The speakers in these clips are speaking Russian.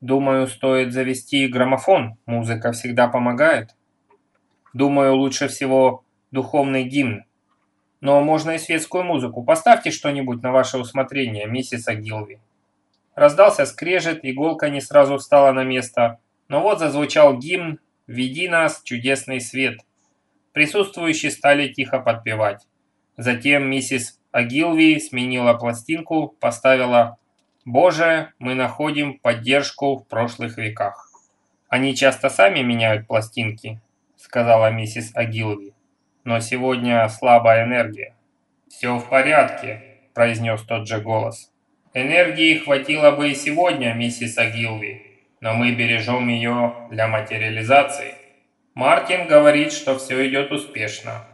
Думаю, стоит завести граммофон, музыка всегда помогает. Думаю, лучше всего духовный гимн. Но можно и светскую музыку. Поставьте что-нибудь на ваше усмотрение, миссис Агилви. Раздался скрежет, иголка не сразу встала на место, но вот зазвучал гимн «Веди нас, чудесный свет». Присутствующие стали тихо подпевать. Затем миссис Агилви сменила пластинку, поставила «Боже, мы находим поддержку в прошлых веках». «Они часто сами меняют пластинки», — сказала миссис Агилви. «Но сегодня слабая энергия». «Все в порядке», — произнес тот же голос. «Энергии хватило бы и сегодня, миссис Агилви, но мы бережем ее для материализации. Мартин говорит, что все идет успешно».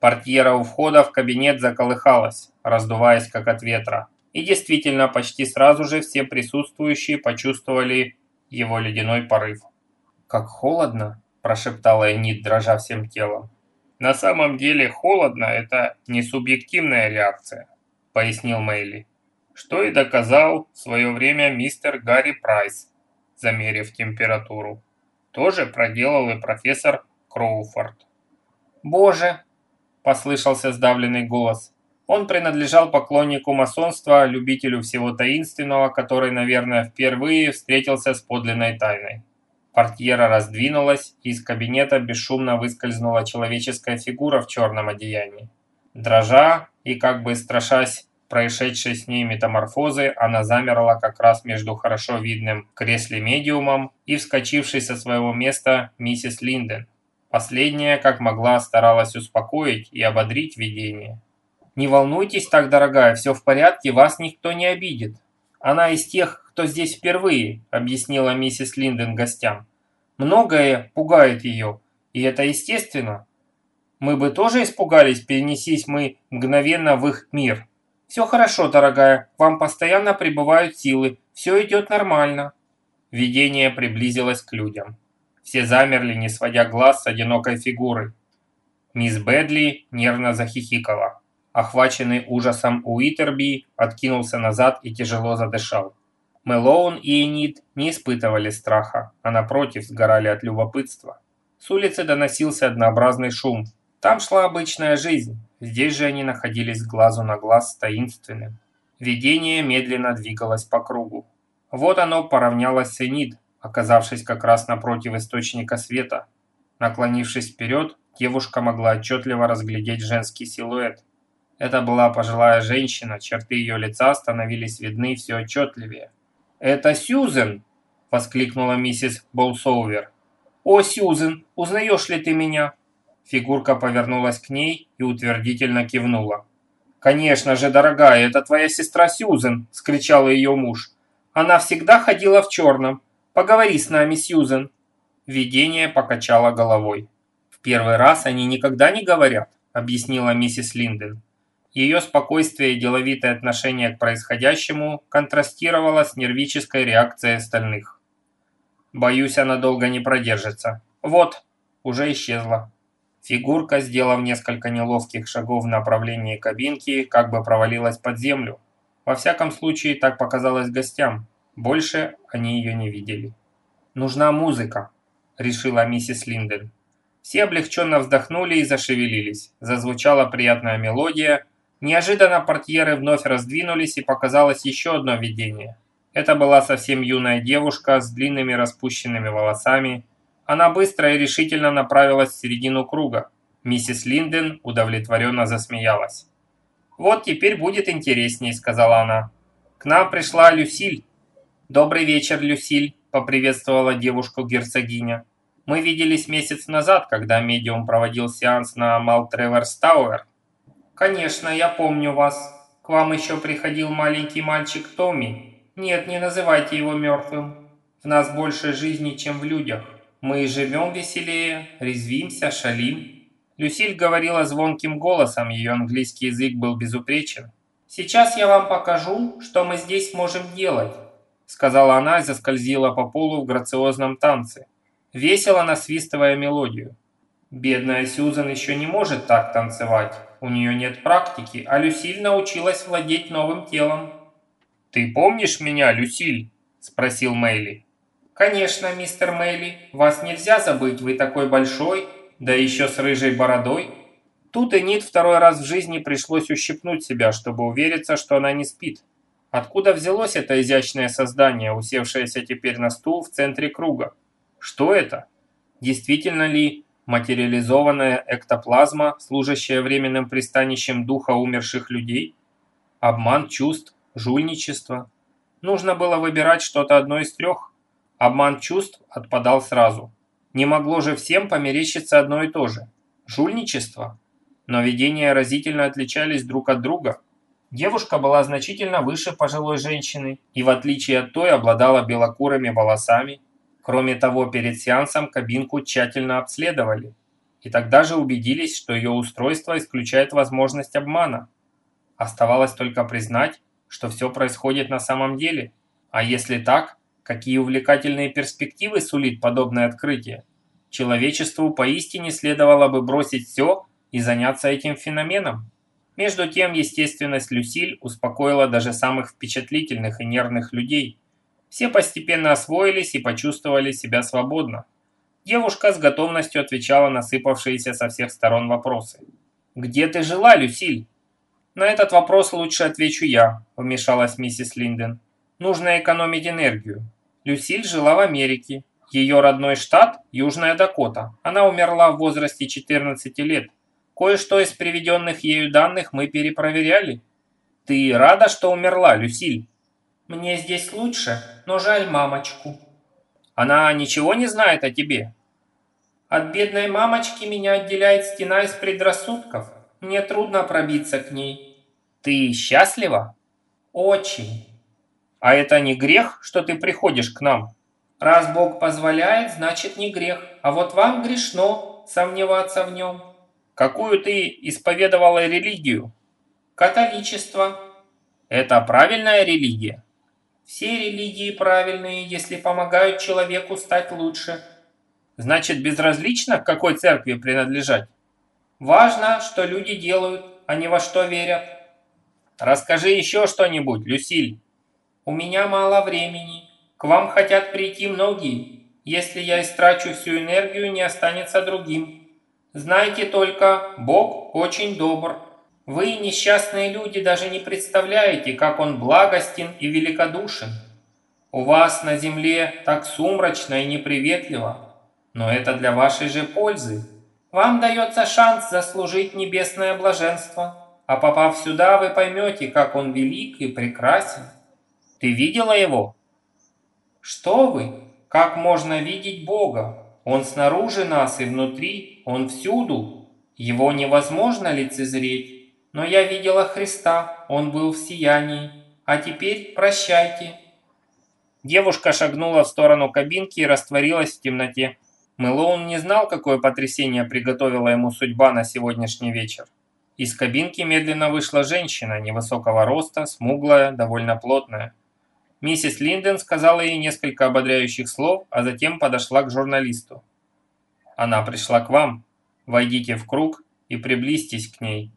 Портьера у входа в кабинет заколыхалась, раздуваясь как от ветра. И действительно, почти сразу же все присутствующие почувствовали его ледяной порыв. «Как холодно!» – прошептала Энит, дрожа всем телом. «На самом деле холодно – это не субъективная реакция», – пояснил Мэйли. Что и доказал в свое время мистер Гарри Прайс, замерив температуру. Тоже проделал и профессор Кроуфорд. «Боже!» – послышался сдавленный голос. Он принадлежал поклоннику масонства, любителю всего таинственного, который, наверное, впервые встретился с подлинной тайной. Портьера раздвинулась, и из кабинета бесшумно выскользнула человеческая фигура в черном одеянии. Дрожа и как бы страшась происшедшей с ней метаморфозы, она замерла как раз между хорошо видным кресле медиумом и вскочившей со своего места миссис Линден. Последняя, как могла, старалась успокоить и ободрить видение. «Не волнуйтесь так, дорогая, все в порядке, вас никто не обидит. Она из тех, кто здесь впервые», – объяснила миссис Линден гостям. «Многое пугает ее, и это естественно. Мы бы тоже испугались, перенесись мы мгновенно в их мир. Все хорошо, дорогая, вам постоянно прибывают силы, все идет нормально». Видение приблизилось к людям. Все замерли, не сводя глаз с одинокой фигурой. Мисс Бэдли нервно захихикала. Охваченный ужасом Уитерби откинулся назад и тяжело задышал. Мэлоун и Энит не испытывали страха, а напротив сгорали от любопытства. С улицы доносился однообразный шум. Там шла обычная жизнь, здесь же они находились глазу на глаз с таинственным. Видение медленно двигалось по кругу. Вот оно поравнялось с Энит, оказавшись как раз напротив источника света. Наклонившись вперед, девушка могла отчетливо разглядеть женский силуэт. Это была пожилая женщина, черты ее лица становились видны все отчетливее. «Это Сьюзен!» – воскликнула миссис Болсоувер. «О, Сьюзен, узнаешь ли ты меня?» Фигурка повернулась к ней и утвердительно кивнула. «Конечно же, дорогая, это твоя сестра Сьюзен!» – скричал ее муж. «Она всегда ходила в черном. Поговори с нами, Сьюзен!» Видение покачало головой. «В первый раз они никогда не говорят», – объяснила миссис Линден. Ее спокойствие и деловитое отношение к происходящему контрастировало с нервической реакцией остальных. «Боюсь, она долго не продержится. Вот, уже исчезла». Фигурка, сделав несколько неловких шагов в направлении кабинки, как бы провалилась под землю. Во всяком случае, так показалось гостям. Больше они ее не видели. «Нужна музыка», – решила миссис Линден. Все облегченно вздохнули и зашевелились. Зазвучала приятная мелодия – Неожиданно портьеры вновь раздвинулись и показалось еще одно видение. Это была совсем юная девушка с длинными распущенными волосами. Она быстро и решительно направилась в середину круга. Миссис Линден удовлетворенно засмеялась. «Вот теперь будет интересней», — сказала она. «К нам пришла Люсиль». «Добрый вечер, Люсиль», — поприветствовала девушку герцогиня. «Мы виделись месяц назад, когда медиум проводил сеанс на Малтреверс Тауэр. «Конечно, я помню вас. К вам еще приходил маленький мальчик Томми. Нет, не называйте его мертвым. В нас больше жизни, чем в людях. Мы живем веселее, резвимся, шалим». Люсиль говорила звонким голосом, ее английский язык был безупречен. «Сейчас я вам покажу, что мы здесь можем делать», сказала она и заскользила по полу в грациозном танце, весело насвистывая мелодию. Бедная Сьюзан еще не может так танцевать. У нее нет практики, а Люсиль научилась владеть новым телом. «Ты помнишь меня, Люсиль?» – спросил Мэйли. «Конечно, мистер Мэйли, вас нельзя забыть, вы такой большой, да еще с рыжей бородой». Тут и Нит второй раз в жизни пришлось ущипнуть себя, чтобы увериться, что она не спит. Откуда взялось это изящное создание, усевшееся теперь на стул в центре круга? Что это? Действительно ли материализованная эктоплазма, служащая временным пристанищем духа умерших людей? Обман чувств, жульничество? Нужно было выбирать что-то одно из трех. Обман чувств отпадал сразу. Не могло же всем померещиться одно и то же. Жульничество? Но видения разительно отличались друг от друга. Девушка была значительно выше пожилой женщины и, в отличие от той, обладала белокурыми волосами. Кроме того, перед сеансом кабинку тщательно обследовали. И тогда же убедились, что ее устройство исключает возможность обмана. Оставалось только признать, что все происходит на самом деле. А если так, какие увлекательные перспективы сулит подобное открытие? Человечеству поистине следовало бы бросить все и заняться этим феноменом. Между тем, естественность Люсиль успокоила даже самых впечатлительных и нервных людей. Все постепенно освоились и почувствовали себя свободно. Девушка с готовностью отвечала на сыпавшиеся со всех сторон вопросы. «Где ты жила, Люсиль?» «На этот вопрос лучше отвечу я», – вмешалась миссис Линден. «Нужно экономить энергию. Люсиль жила в Америке. Ее родной штат – Южная Дакота. Она умерла в возрасте 14 лет. Кое-что из приведенных ею данных мы перепроверяли. Ты рада, что умерла, Люсиль? Мне здесь лучше, но жаль мамочку. Она ничего не знает о тебе? От бедной мамочки меня отделяет стена из предрассудков. Мне трудно пробиться к ней. Ты счастлива? Очень. А это не грех, что ты приходишь к нам? Раз Бог позволяет, значит не грех. А вот вам грешно сомневаться в нем. Какую ты исповедовала религию? Католичество. Это правильная религия? Все религии правильные, если помогают человеку стать лучше. Значит, безразлично, к какой церкви принадлежать? Важно, что люди делают, а не во что верят. Расскажи еще что-нибудь, Люсиль. У меня мало времени. К вам хотят прийти многие. Если я истрачу всю энергию, не останется другим. Знайте только, Бог очень добр. Вы, несчастные люди, даже не представляете, как Он благостен и великодушен. У вас на земле так сумрачно и неприветливо, но это для вашей же пользы. Вам дается шанс заслужить небесное блаженство, а попав сюда, вы поймете, как Он велик и прекрасен. Ты видела Его? Что вы? Как можно видеть Бога? Он снаружи нас и внутри, Он всюду. Его невозможно лицезреть. Но я видела Христа, Он был в сиянии. А теперь прощайте». Девушка шагнула в сторону кабинки и растворилась в темноте. Мэлоун не знал, какое потрясение приготовила ему судьба на сегодняшний вечер. Из кабинки медленно вышла женщина невысокого роста, смуглая, довольно плотная. Миссис Линден сказала ей несколько ободряющих слов, а затем подошла к журналисту. «Она пришла к вам. Войдите в круг и приблизьтесь к ней».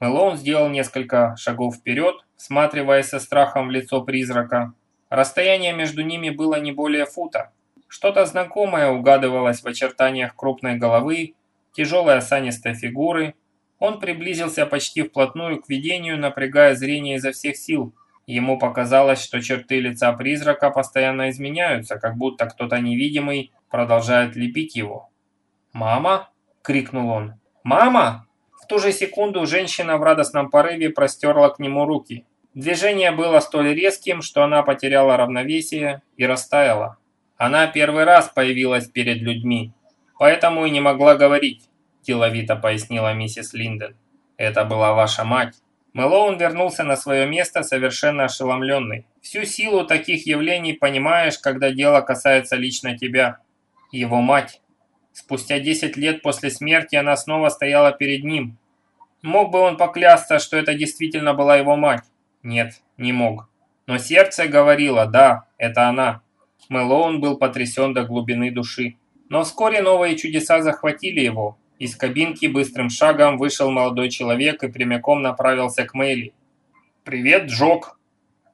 Мэлоун сделал несколько шагов вперед, всматриваясь со страхом в лицо призрака. Расстояние между ними было не более фута. Что-то знакомое угадывалось в очертаниях крупной головы, тяжелой осанистой фигуры. Он приблизился почти вплотную к видению, напрягая зрение изо всех сил – Ему показалось, что черты лица призрака постоянно изменяются, как будто кто-то невидимый продолжает лепить его. «Мама?» – крикнул он. «Мама!» Ту же секунду женщина в радостном порыве простерла к нему руки. Движение было столь резким, что она потеряла равновесие и растаяла. Она первый раз появилась перед людьми, поэтому и не могла говорить, деловито пояснила миссис Линден. «Это была ваша мать». Мэлоун вернулся на свое место совершенно ошеломленный. Всю силу таких явлений понимаешь, когда дело касается лично тебя. Его мать. Спустя 10 лет после смерти она снова стояла перед ним. Мог бы он поклясться, что это действительно была его мать? Нет, не мог. Но сердце говорило, да, это она. Мэлоун был потрясен до глубины души. Но вскоре новые чудеса захватили его. Из кабинки быстрым шагом вышел молодой человек и прямиком направился к Мэйли. «Привет, Джок!»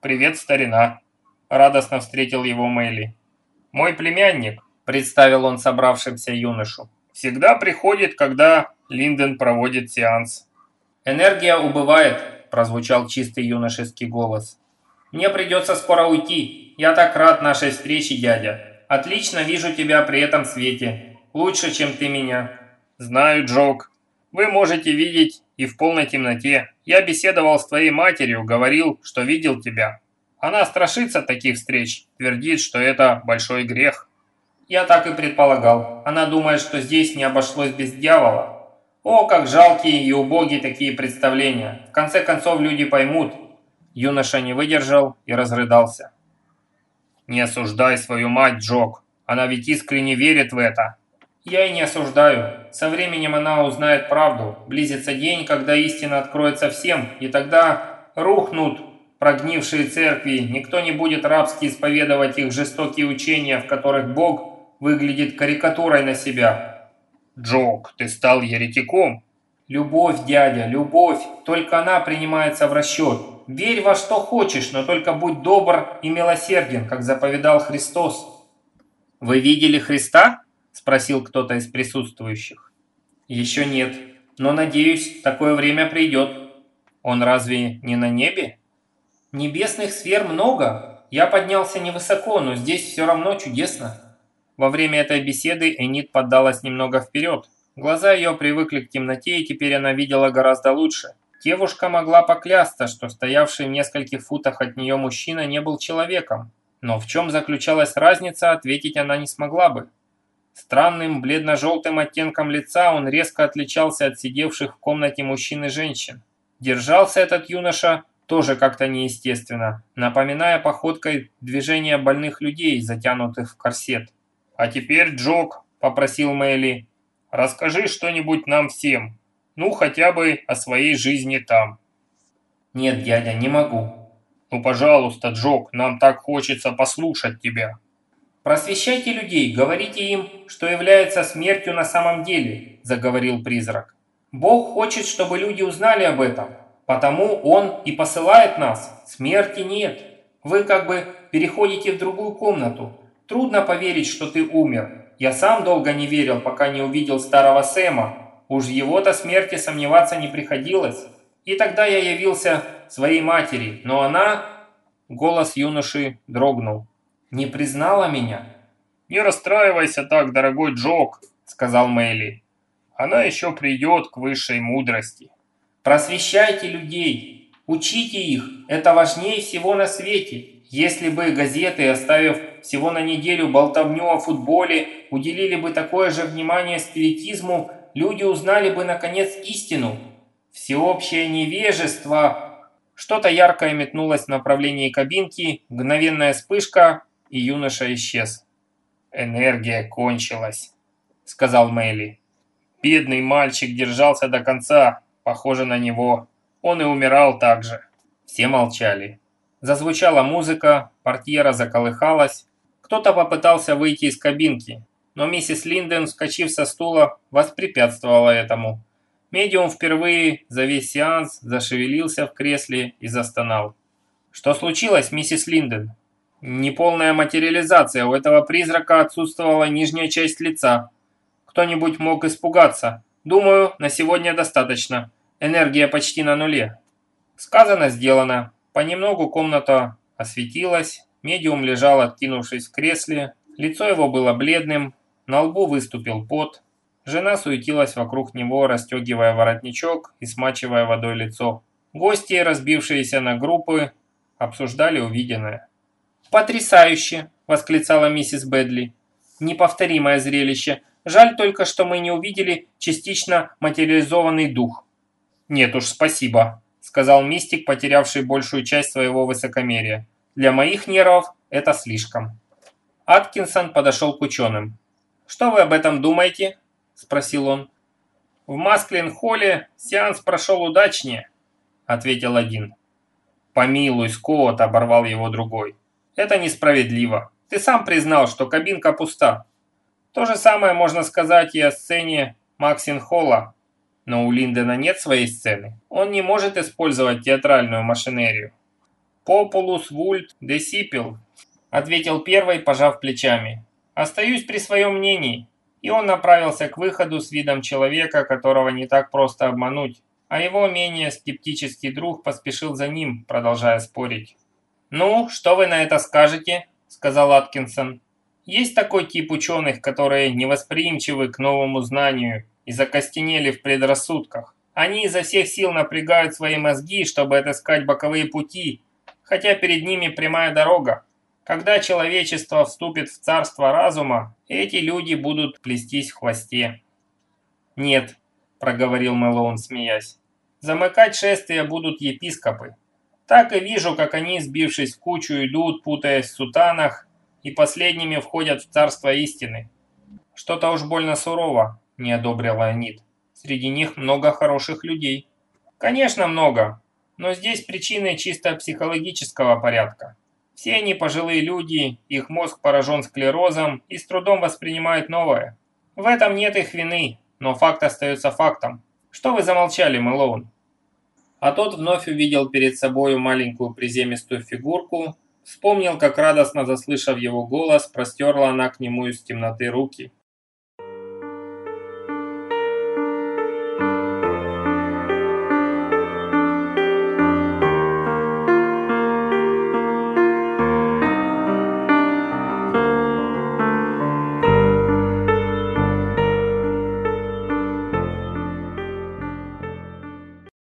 «Привет, старина!» – радостно встретил его Мэйли. «Мой племянник», – представил он собравшимся юношу, – «всегда приходит, когда Линден проводит сеанс». «Энергия убывает», – прозвучал чистый юношеский голос. «Мне придется скоро уйти. Я так рад нашей встрече, дядя. Отлично вижу тебя при этом свете. Лучше, чем ты меня». «Знаю, Джок. Вы можете видеть и в полной темноте. Я беседовал с твоей матерью, говорил, что видел тебя. Она страшится таких встреч, твердит, что это большой грех. Я так и предполагал. Она думает, что здесь не обошлось без дьявола. О, как жалкие и убогие такие представления. В конце концов, люди поймут. Юноша не выдержал и разрыдался. Не осуждай свою мать, Джок. Она ведь искренне верит в это. Я и не осуждаю. Со временем она узнает правду. Близится день, когда истина откроется всем, и тогда рухнут прогнившие церкви, никто не будет рабски исповедовать их жестокие учения, в которых Бог выглядит карикатурой на себя. «Джок, ты стал еретиком?» «Любовь, дядя, любовь, только она принимается в расчет. Верь во что хочешь, но только будь добр и милосерден, как заповедал Христос». «Вы видели Христа?» – спросил кто-то из присутствующих. «Еще нет, но, надеюсь, такое время придет. Он разве не на небе?» Небесных сфер много. Я поднялся невысоко, но здесь все равно чудесно. Во время этой беседы Энит поддалась немного вперед. Глаза ее привыкли к темноте, и теперь она видела гораздо лучше. Девушка могла поклясться, что стоявший в нескольких футах от нее мужчина не был человеком. Но в чем заключалась разница, ответить она не смогла бы. Странным бледно-желтым оттенком лица он резко отличался от сидевших в комнате мужчин и женщин. Держался этот юноша тоже как-то неестественно, напоминая походкой движения больных людей, затянутых в корсет. «А теперь, Джок», – попросил Мэйли, – «расскажи что-нибудь нам всем, ну, хотя бы о своей жизни там». «Нет, дядя, не могу». «Ну, пожалуйста, Джок, нам так хочется послушать тебя». «Просвещайте людей, говорите им, что является смертью на самом деле», – заговорил призрак. «Бог хочет, чтобы люди узнали об этом, Потому он и посылает нас. Смерти нет. Вы как бы переходите в другую комнату. Трудно поверить, что ты умер. Я сам долго не верил, пока не увидел старого Сэма. Уж его-то смерти сомневаться не приходилось. И тогда я явился своей матери, но она... Голос юноши дрогнул. «Не признала меня?» «Не расстраивайся так, дорогой Джок», — сказал Мэйли. «Она еще придет к высшей мудрости». Просвещайте людей, учите их, это важнее всего на свете. Если бы газеты, оставив всего на неделю болтовню о футболе, уделили бы такое же внимание спиритизму, люди узнали бы наконец истину. Всеобщее невежество. Что-то яркое метнулось в направлении кабинки, мгновенная вспышка, и юноша исчез. «Энергия кончилась», — сказал Мэйли. «Бедный мальчик держался до конца, Похоже на него. Он и умирал так же. Все молчали. Зазвучала музыка, портьера заколыхалась. Кто-то попытался выйти из кабинки, но миссис Линден, вскочив со стула, воспрепятствовала этому. Медиум впервые за весь сеанс зашевелился в кресле и застонал. «Что случилось, миссис Линден?» «Неполная материализация. У этого призрака отсутствовала нижняя часть лица. Кто-нибудь мог испугаться. Думаю, на сегодня достаточно. Энергия почти на нуле. Сказано, сделано. Понемногу комната осветилась. Медиум лежал, откинувшись в кресле. Лицо его было бледным. На лбу выступил пот. Жена суетилась вокруг него, расстегивая воротничок и смачивая водой лицо. Гости, разбившиеся на группы, обсуждали увиденное. «Потрясающе!» – восклицала миссис Бэдли. «Неповторимое зрелище!» Жаль только, что мы не увидели частично материализованный дух. Нет уж, спасибо, сказал мистик, потерявший большую часть своего высокомерия. Для моих нервов это слишком. Аткинсон подошел к ученым. «Что вы об этом думаете?» – спросил он. «В Масклин-холле сеанс прошел удачнее», – ответил один. «Помилуй, Скотт», – оборвал его другой. «Это несправедливо. Ты сам признал, что кабинка пуста. То же самое можно сказать и о сцене Максин Холла. Но у Линдена нет своей сцены. Он не может использовать театральную машинерию. Популус вульт десипел. ответил первый, пожав плечами. Остаюсь при своем мнении. И он направился к выходу с видом человека, которого не так просто обмануть. А его менее скептический друг поспешил за ним, продолжая спорить. «Ну, что вы на это скажете?» – сказал Аткинсон. «Есть такой тип ученых, которые невосприимчивы к новому знанию и закостенели в предрассудках. Они изо всех сил напрягают свои мозги, чтобы отыскать боковые пути, хотя перед ними прямая дорога. Когда человечество вступит в царство разума, эти люди будут плестись в хвосте. «Нет», – проговорил Мэлоун, смеясь, – «замыкать шествие будут епископы. Так и вижу, как они, сбившись в кучу, идут, путаясь в сутанах, и последними входят в царство истины. Что-то уж больно сурово, не одобрил Леонид. Среди них много хороших людей. Конечно, много, но здесь причины чисто психологического порядка. Все они пожилые люди, их мозг поражен склерозом и с трудом воспринимают новое. В этом нет их вины, но факт остается фактом. Что вы замолчали, Мэлоун? А тот вновь увидел перед собою маленькую приземистую фигурку, вспомнил, как радостно заслышав его голос, простерла она к нему из темноты руки.